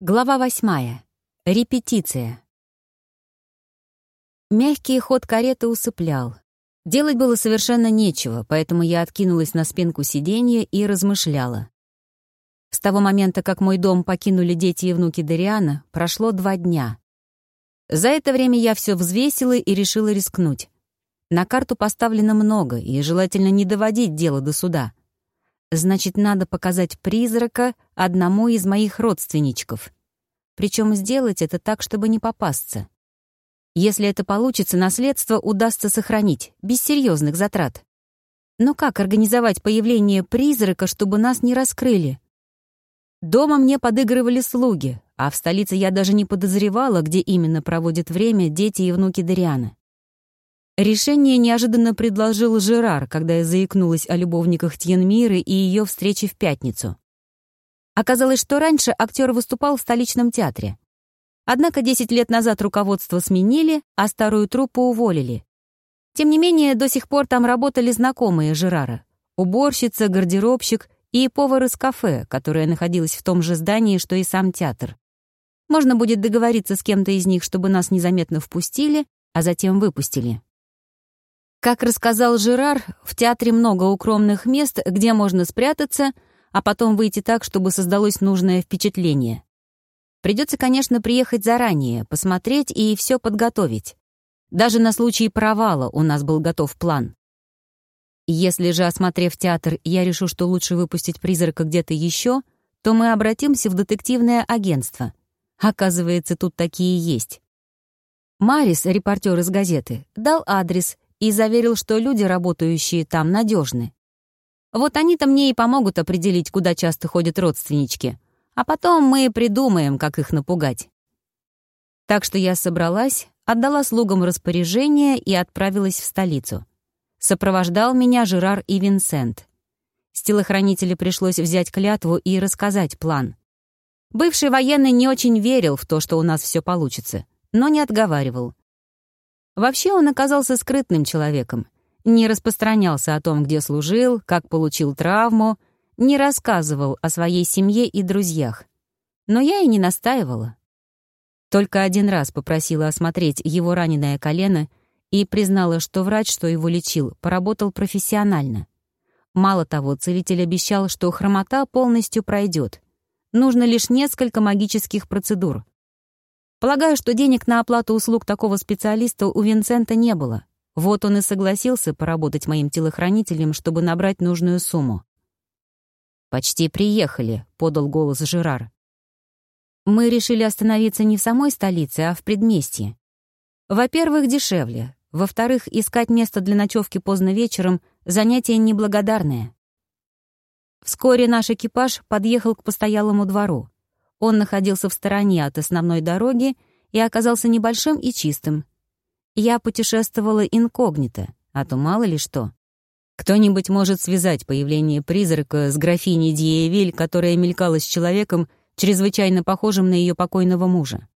Глава восьмая. Репетиция. Мягкий ход кареты усыплял. Делать было совершенно нечего, поэтому я откинулась на спинку сиденья и размышляла. С того момента, как мой дом покинули дети и внуки Дариана, прошло два дня. За это время я все взвесила и решила рискнуть. На карту поставлено много, и желательно не доводить дело до суда. Значит, надо показать призрака одному из моих родственничков. Причем сделать это так, чтобы не попасться. Если это получится, наследство удастся сохранить, без серьезных затрат. Но как организовать появление призрака, чтобы нас не раскрыли? Дома мне подыгрывали слуги, а в столице я даже не подозревала, где именно проводят время дети и внуки Дариана. Решение неожиданно предложил Жерар, когда я заикнулась о любовниках Тьенмиры и ее встрече в пятницу. Оказалось, что раньше актер выступал в столичном театре. Однако 10 лет назад руководство сменили, а старую труппу уволили. Тем не менее, до сих пор там работали знакомые Жерара. Уборщица, гардеробщик и повар из кафе, которое находилось в том же здании, что и сам театр. Можно будет договориться с кем-то из них, чтобы нас незаметно впустили, а затем выпустили. Как рассказал Жерар, в театре много укромных мест, где можно спрятаться — а потом выйти так, чтобы создалось нужное впечатление. Придется, конечно, приехать заранее, посмотреть и все подготовить. Даже на случай провала у нас был готов план. Если же, осмотрев театр, я решу, что лучше выпустить призрака где-то еще, то мы обратимся в детективное агентство. Оказывается, тут такие есть. Марис, репортер из газеты, дал адрес и заверил, что люди, работающие там, надежны. Вот они-то мне и помогут определить, куда часто ходят родственнички. А потом мы придумаем, как их напугать. Так что я собралась, отдала слугам распоряжение и отправилась в столицу. Сопровождал меня Жерар и Винсент. С телохранителя пришлось взять клятву и рассказать план. Бывший военный не очень верил в то, что у нас все получится, но не отговаривал. Вообще он оказался скрытным человеком, не распространялся о том, где служил, как получил травму, не рассказывал о своей семье и друзьях. Но я и не настаивала. Только один раз попросила осмотреть его раненое колено и признала, что врач, что его лечил, поработал профессионально. Мало того, целитель обещал, что хромота полностью пройдет. Нужно лишь несколько магических процедур. Полагаю, что денег на оплату услуг такого специалиста у Винсента не было. Вот он и согласился поработать моим телохранителем, чтобы набрать нужную сумму. «Почти приехали», — подал голос Жерар. «Мы решили остановиться не в самой столице, а в предместье. Во-первых, дешевле. Во-вторых, искать место для ночевки поздно вечером — занятие неблагодарное». Вскоре наш экипаж подъехал к постоялому двору. Он находился в стороне от основной дороги и оказался небольшим и чистым — я путешествовала инкогнито, а то мало ли что. Кто-нибудь может связать появление призрака с графиней Диевиль, которая мелькала с человеком, чрезвычайно похожим на ее покойного мужа.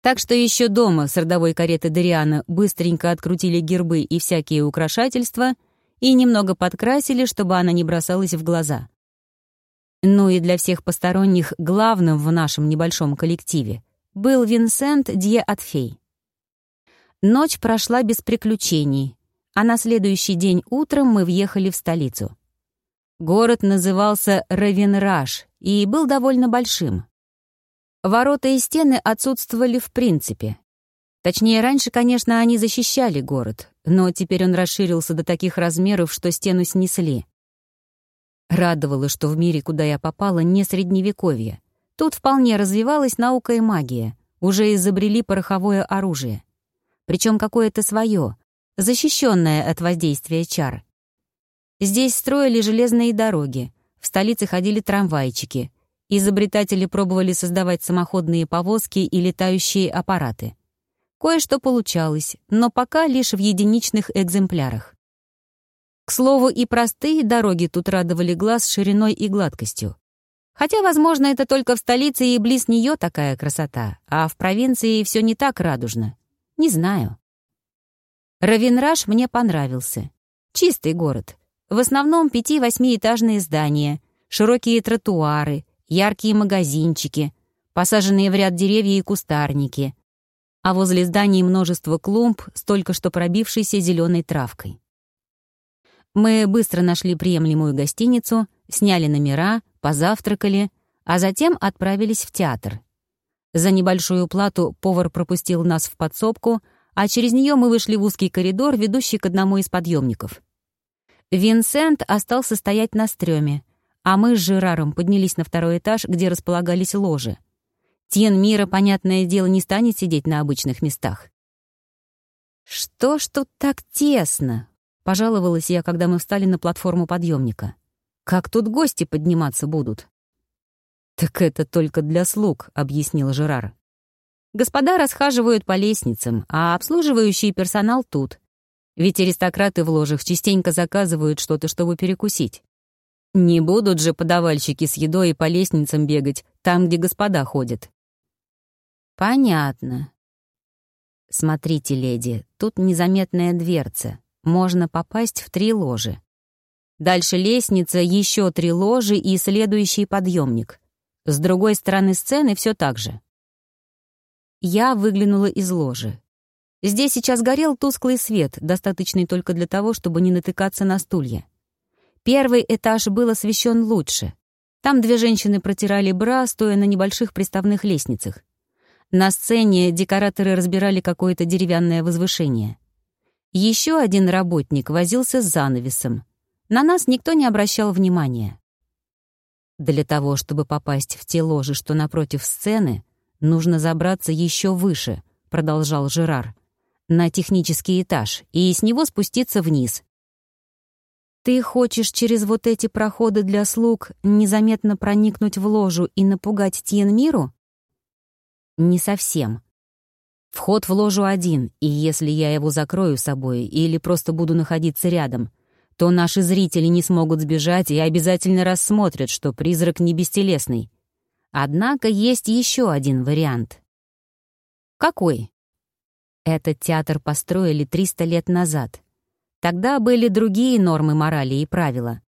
Так что еще дома с родовой кареты Дариана быстренько открутили гербы и всякие украшательства и немного подкрасили, чтобы она не бросалась в глаза. Ну и для всех посторонних главным в нашем небольшом коллективе был Винсент Дье Атфей. Ночь прошла без приключений, а на следующий день утром мы въехали в столицу. Город назывался Равенраж и был довольно большим. Ворота и стены отсутствовали в принципе. Точнее, раньше, конечно, они защищали город, но теперь он расширился до таких размеров, что стену снесли. Радовало, что в мире, куда я попала, не средневековье. Тут вполне развивалась наука и магия, уже изобрели пороховое оружие причем какое-то свое, защищенное от воздействия чар. Здесь строили железные дороги, в столице ходили трамвайчики, изобретатели пробовали создавать самоходные повозки и летающие аппараты. Кое-что получалось, но пока лишь в единичных экземплярах. К слову, и простые дороги тут радовали глаз шириной и гладкостью. Хотя, возможно, это только в столице и близ нее такая красота, а в провинции все не так радужно. Не знаю. Равенраж мне понравился. Чистый город. В основном пяти-восьмиэтажные здания, широкие тротуары, яркие магазинчики, посаженные в ряд деревья и кустарники, а возле зданий множество клумб с только что пробившейся зеленой травкой. Мы быстро нашли приемлемую гостиницу, сняли номера, позавтракали, а затем отправились в театр. За небольшую плату повар пропустил нас в подсобку, а через нее мы вышли в узкий коридор, ведущий к одному из подъемников. Винсент остался стоять на стреме, а мы с Жераром поднялись на второй этаж, где располагались ложи. Тен мира, понятное дело, не станет сидеть на обычных местах. «Что ж тут так тесно?» — пожаловалась я, когда мы встали на платформу подъемника. «Как тут гости подниматься будут?» «Так это только для слуг», — объяснил Жерар. «Господа расхаживают по лестницам, а обслуживающий персонал тут. Ведь аристократы в ложах частенько заказывают что-то, чтобы перекусить. Не будут же подавальщики с едой по лестницам бегать, там, где господа ходят. Понятно. Смотрите, леди, тут незаметная дверца. Можно попасть в три ложи. Дальше лестница, еще три ложи и следующий подъемник. С другой стороны сцены все так же. Я выглянула из ложи. Здесь сейчас горел тусклый свет, достаточный только для того, чтобы не натыкаться на стулья. Первый этаж был освещен лучше. Там две женщины протирали бра, стоя на небольших приставных лестницах. На сцене декораторы разбирали какое-то деревянное возвышение. Еще один работник возился с занавесом. На нас никто не обращал внимания. Для того, чтобы попасть в те ложи, что напротив сцены, нужно забраться еще выше, продолжал Жерар, на технический этаж, и с него спуститься вниз, ты хочешь через вот эти проходы для слуг незаметно проникнуть в ложу и напугать Тьенмиру? Не совсем. Вход в ложу один, и если я его закрою собой или просто буду находиться рядом, то наши зрители не смогут сбежать и обязательно рассмотрят, что призрак не бестелесный. Однако есть еще один вариант. Какой? Этот театр построили 300 лет назад — Тогда были другие нормы морали и правила.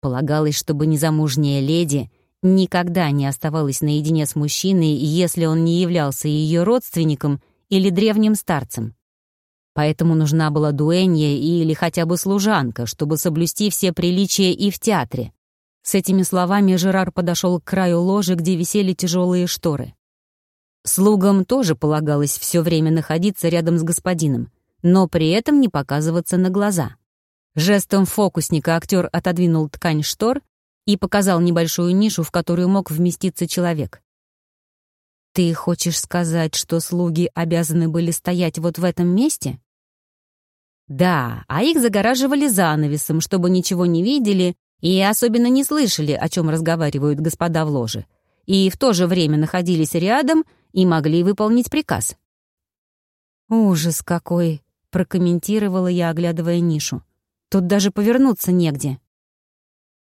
Полагалось, чтобы незамужняя леди никогда не оставалась наедине с мужчиной, если он не являлся ее родственником или древним старцем. Поэтому нужна была дуэнья или хотя бы служанка, чтобы соблюсти все приличия и в театре. С этими словами Жерар подошел к краю ложи, где висели тяжелые шторы. Слугам тоже полагалось все время находиться рядом с господином, но при этом не показываться на глаза. Жестом фокусника актер отодвинул ткань штор и показал небольшую нишу, в которую мог вместиться человек. «Ты хочешь сказать, что слуги обязаны были стоять вот в этом месте?» «Да, а их загораживали занавесом, чтобы ничего не видели и особенно не слышали, о чем разговаривают господа в ложе, и в то же время находились рядом и могли выполнить приказ». «Ужас какой!» — прокомментировала я, оглядывая нишу. «Тут даже повернуться негде».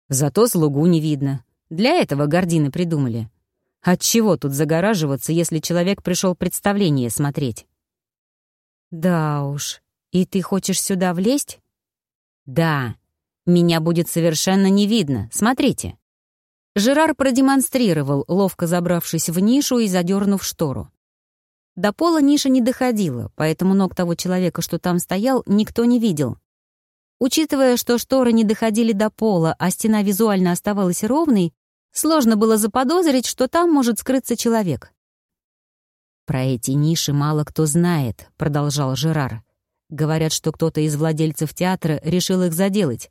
«Зато слугу не видно. Для этого гордины придумали. Отчего тут загораживаться, если человек пришел представление смотреть?» «Да уж. И ты хочешь сюда влезть?» «Да. Меня будет совершенно не видно. Смотрите». Жерар продемонстрировал, ловко забравшись в нишу и задернув штору. До пола ниша не доходила, поэтому ног того человека, что там стоял, никто не видел. Учитывая, что шторы не доходили до пола, а стена визуально оставалась ровной, сложно было заподозрить, что там может скрыться человек. «Про эти ниши мало кто знает», — продолжал Жерар. «Говорят, что кто-то из владельцев театра решил их заделать.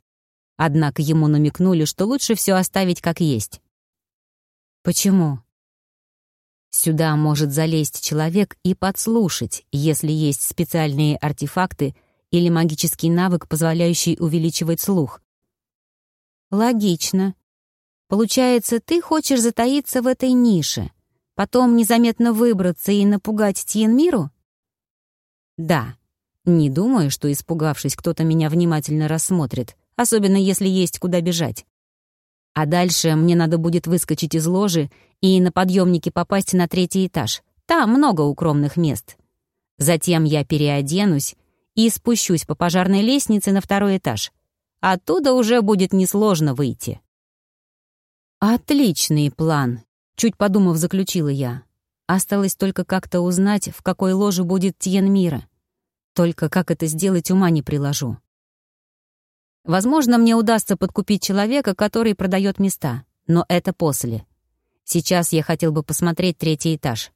Однако ему намекнули, что лучше все оставить как есть». «Почему?» Сюда может залезть человек и подслушать, если есть специальные артефакты или магический навык, позволяющий увеличивать слух. Логично. Получается, ты хочешь затаиться в этой нише, потом незаметно выбраться и напугать Тьенмиру? Да. Не думаю, что, испугавшись, кто-то меня внимательно рассмотрит, особенно если есть куда бежать. А дальше мне надо будет выскочить из ложи и на подъемнике попасть на третий этаж. Там много укромных мест. Затем я переоденусь и спущусь по пожарной лестнице на второй этаж. Оттуда уже будет несложно выйти. «Отличный план», Чуть подумав, заключила я. Осталось только как-то узнать, в какой ложе будет Тьен Мира. Только как это сделать, ума не приложу. Возможно, мне удастся подкупить человека, который продает места, но это после. Сейчас я хотел бы посмотреть третий этаж.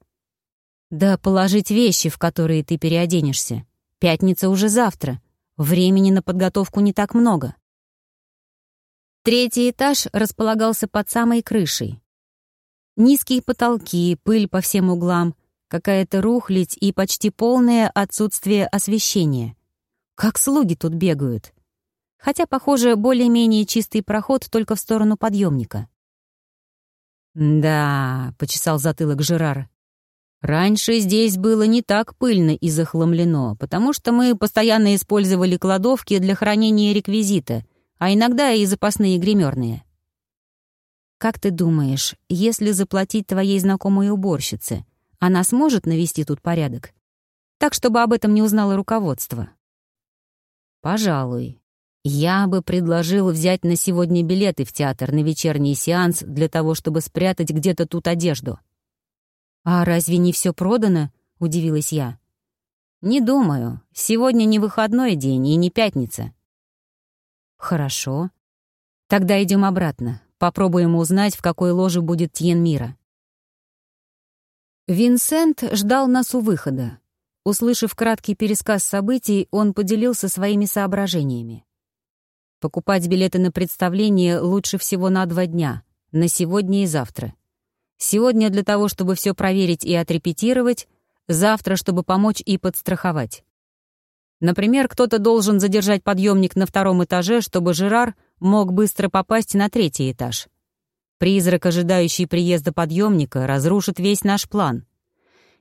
Да положить вещи, в которые ты переоденешься. Пятница уже завтра. Времени на подготовку не так много. Третий этаж располагался под самой крышей. Низкие потолки, пыль по всем углам, какая-то рухлядь и почти полное отсутствие освещения. Как слуги тут бегают. Хотя, похоже, более-менее чистый проход только в сторону подъемника. «Да», — почесал затылок Жерар, — «раньше здесь было не так пыльно и захламлено, потому что мы постоянно использовали кладовки для хранения реквизита, а иногда и запасные гримерные. Как ты думаешь, если заплатить твоей знакомой уборщице, она сможет навести тут порядок? Так, чтобы об этом не узнало руководство. Пожалуй. Я бы предложил взять на сегодня билеты в театр на вечерний сеанс для того, чтобы спрятать где-то тут одежду. А разве не все продано? Удивилась я. Не думаю. Сегодня не выходной день и не пятница. Хорошо. Тогда идем обратно. Попробуем узнать, в какой ложе будет Тьен Мира. Винсент ждал нас у выхода. Услышав краткий пересказ событий, он поделился своими соображениями. Покупать билеты на представление лучше всего на два дня, на сегодня и завтра. Сегодня для того, чтобы все проверить и отрепетировать, завтра, чтобы помочь и подстраховать. Например, кто-то должен задержать подъемник на втором этаже, чтобы Жерар мог быстро попасть на третий этаж. Призрак, ожидающий приезда подъемника, разрушит весь наш план.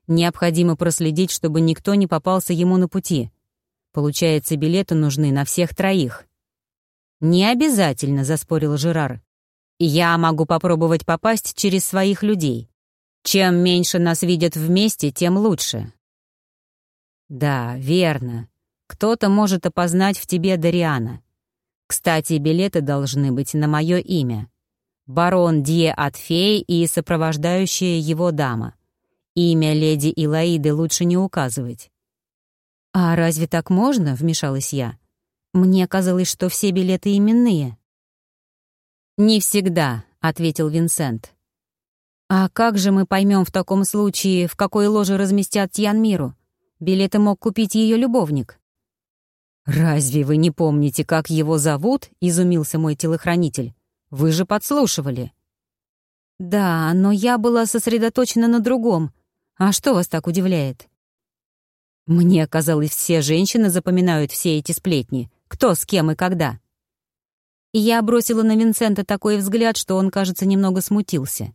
Необходимо проследить, чтобы никто не попался ему на пути. Получается, билеты нужны на всех троих. «Не обязательно», — заспорил Жерар. «Я могу попробовать попасть через своих людей. Чем меньше нас видят вместе, тем лучше». «Да, верно. Кто-то может опознать в тебе Дариана. Кстати, билеты должны быть на мое имя. Барон Дье Атфей и сопровождающая его дама. Имя леди Илаиды лучше не указывать. «А разве так можно?» — вмешалась я. «Мне казалось, что все билеты именные». «Не всегда», — ответил Винсент. «А как же мы поймем в таком случае, в какой ложе разместят Тьянмиру? Билеты мог купить ее любовник». «Разве вы не помните, как его зовут?» — изумился мой телохранитель. «Вы же подслушивали». «Да, но я была сосредоточена на другом. А что вас так удивляет?» «Мне казалось, все женщины запоминают все эти сплетни. Кто с кем и когда». Я бросила на Винсента такой взгляд, что он, кажется, немного смутился.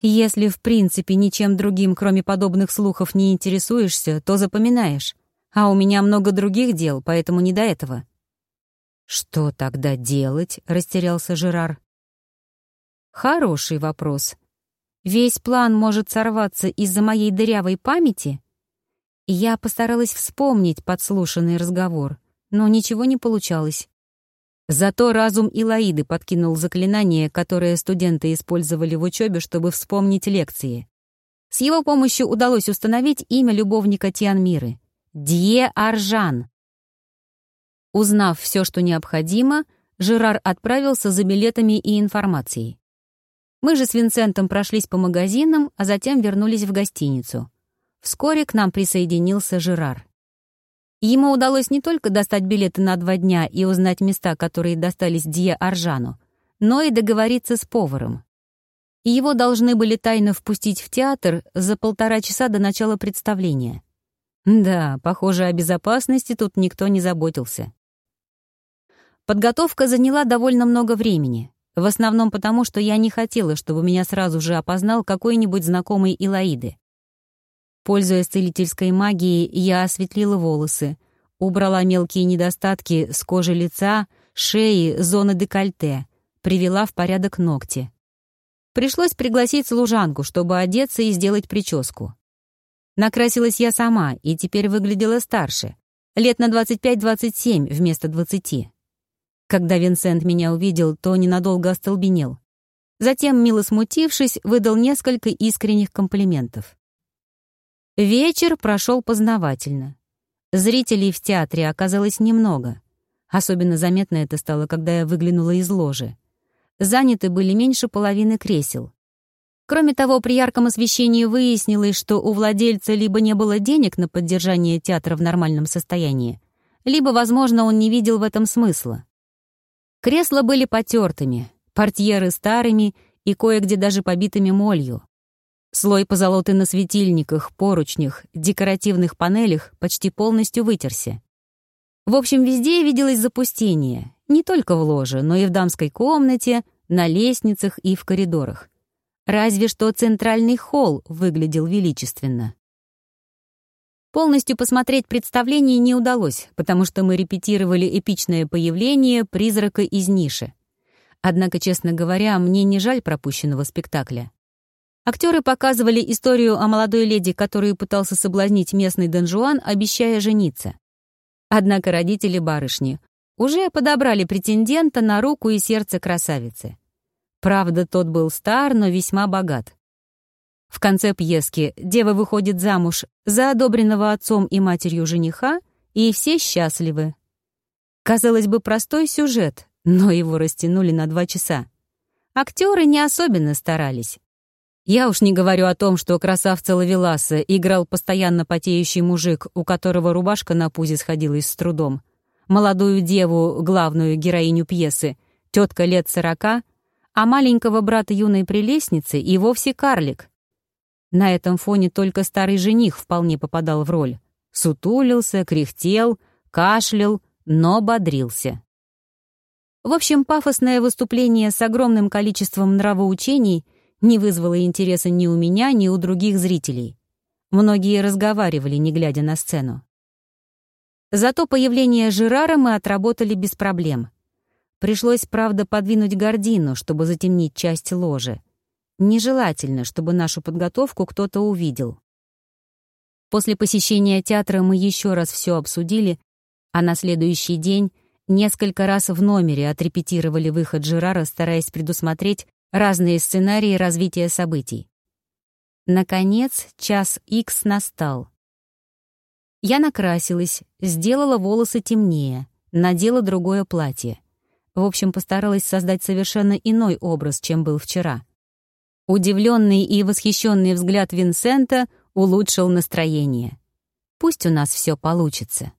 «Если в принципе ничем другим, кроме подобных слухов, не интересуешься, то запоминаешь. А у меня много других дел, поэтому не до этого». «Что тогда делать?» — растерялся Жерар. «Хороший вопрос. Весь план может сорваться из-за моей дырявой памяти?» Я постаралась вспомнить подслушанный разговор, но ничего не получалось. Зато разум Илаиды подкинул заклинание, которое студенты использовали в учебе, чтобы вспомнить лекции. С его помощью удалось установить имя любовника Тианмиры — Дье Аржан. Узнав все, что необходимо, Жерар отправился за билетами и информацией. Мы же с Винсентом прошлись по магазинам, а затем вернулись в гостиницу. Вскоре к нам присоединился Жерар. Ему удалось не только достать билеты на два дня и узнать места, которые достались Дье Аржану, но и договориться с поваром. Его должны были тайно впустить в театр за полтора часа до начала представления. Да, похоже, о безопасности тут никто не заботился. Подготовка заняла довольно много времени, в основном потому, что я не хотела, чтобы меня сразу же опознал какой-нибудь знакомый Илаиды. Пользуясь целительской магией, я осветлила волосы, убрала мелкие недостатки с кожи лица, шеи, зоны декольте, привела в порядок ногти. Пришлось пригласить служанку, чтобы одеться и сделать прическу. Накрасилась я сама и теперь выглядела старше. Лет на 25-27 вместо 20. Когда Винсент меня увидел, то ненадолго остолбенел. Затем, мило смутившись, выдал несколько искренних комплиментов. Вечер прошел познавательно. Зрителей в театре оказалось немного. Особенно заметно это стало, когда я выглянула из ложи. Заняты были меньше половины кресел. Кроме того, при ярком освещении выяснилось, что у владельца либо не было денег на поддержание театра в нормальном состоянии, либо, возможно, он не видел в этом смысла. Кресла были потертыми, портьеры старыми и кое-где даже побитыми молью. Слой позолоты на светильниках, поручнях, декоративных панелях почти полностью вытерся. В общем, везде виделось запустение, не только в ложе, но и в дамской комнате, на лестницах и в коридорах. Разве что центральный холл выглядел величественно. Полностью посмотреть представление не удалось, потому что мы репетировали эпичное появление призрака из ниши. Однако, честно говоря, мне не жаль пропущенного спектакля. Актеры показывали историю о молодой леди, которую пытался соблазнить местный Дон Жуан, обещая жениться. Однако родители барышни уже подобрали претендента на руку и сердце красавицы. Правда, тот был стар, но весьма богат. В конце пьески дева выходит замуж за одобренного отцом и матерью жениха, и все счастливы. Казалось бы, простой сюжет, но его растянули на два часа. Актеры не особенно старались. Я уж не говорю о том, что красавца Лавеласа играл постоянно потеющий мужик, у которого рубашка на пузе сходилась с трудом. Молодую деву, главную героиню пьесы, тетка лет сорока, а маленького брата юной прелестницы и вовсе карлик — на этом фоне только старый жених вполне попадал в роль. Сутулился, кряхтел, кашлял, но бодрился. В общем, пафосное выступление с огромным количеством нравоучений не вызвало интереса ни у меня, ни у других зрителей. Многие разговаривали, не глядя на сцену. Зато появление Жерара мы отработали без проблем. Пришлось, правда, подвинуть гордину, чтобы затемнить часть ложи. Нежелательно, чтобы нашу подготовку кто-то увидел. После посещения театра мы еще раз все обсудили, а на следующий день несколько раз в номере отрепетировали выход Жерара, стараясь предусмотреть разные сценарии развития событий. Наконец, час икс настал. Я накрасилась, сделала волосы темнее, надела другое платье. В общем, постаралась создать совершенно иной образ, чем был вчера — Удивленный и восхищенный взгляд Винсента улучшил настроение. Пусть у нас все получится.